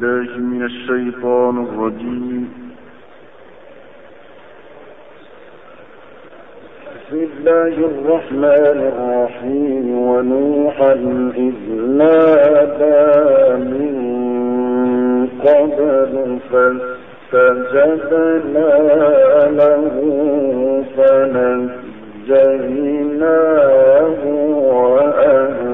بالله من الشيطان الرجيم. بسم الله الرحمن الرحيم ونوحا إذ نادى من قبل فاستجبنا له فنجيناه وأهله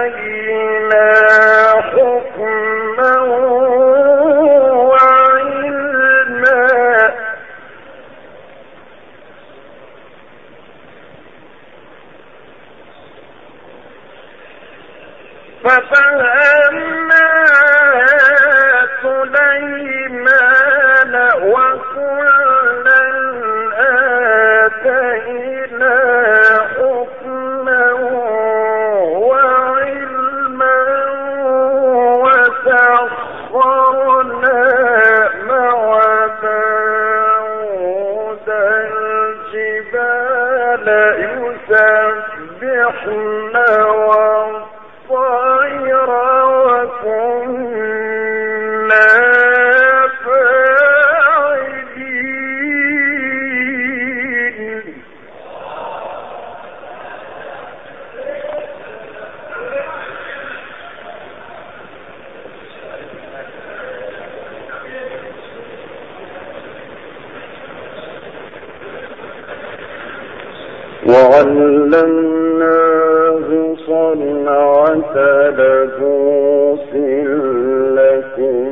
عليم وعلمناه صنعة لبوس لكم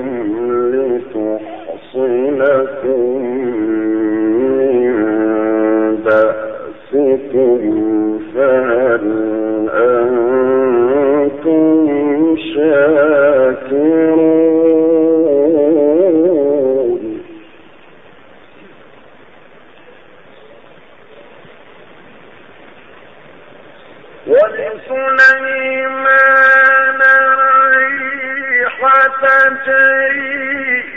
شيء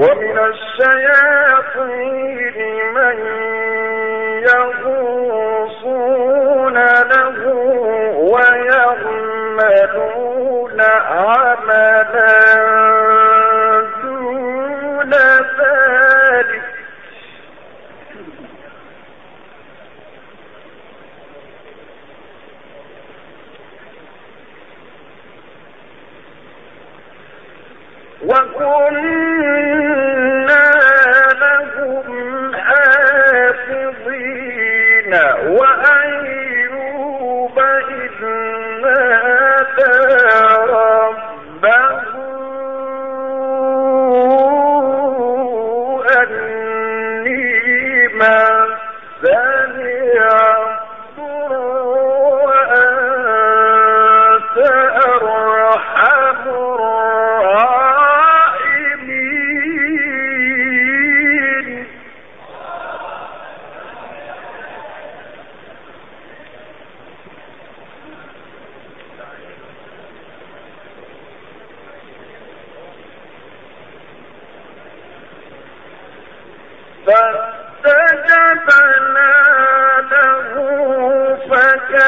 ومن الشياطين من يغوصون له ويعملون عملا دون ذلك. وكن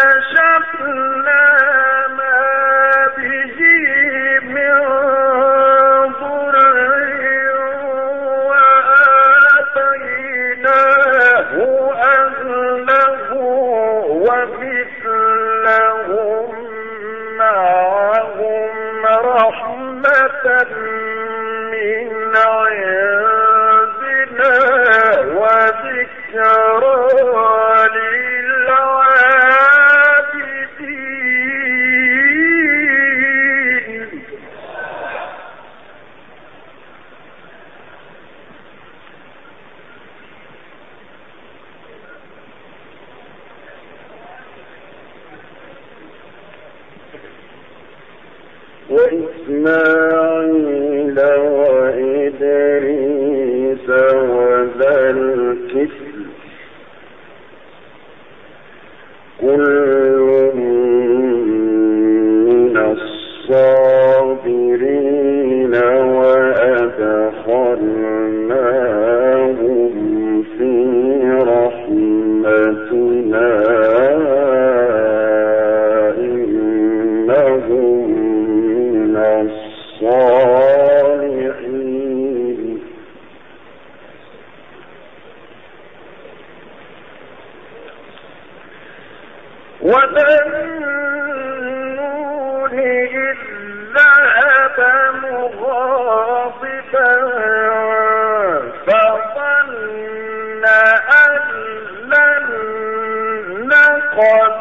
كشفنا وإسماعيل وإدريس وذا الكفل كل من الصابرين وأدخلناهم في رحمتنا.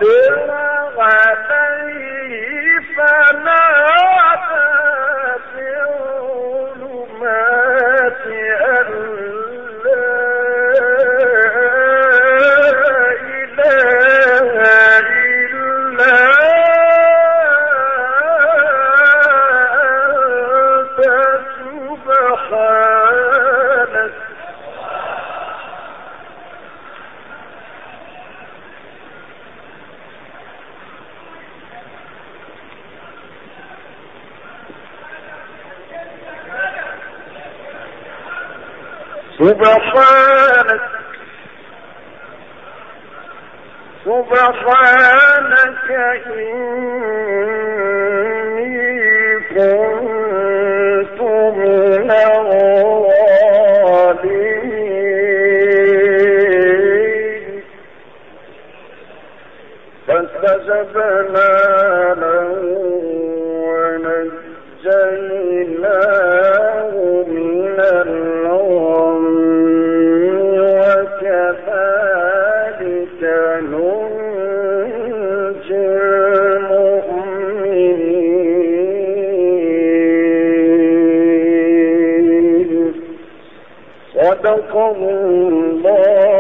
quarta-feira سبحانك سبحانك إني كنت من الظالمين فاستجبنا له صدق الله.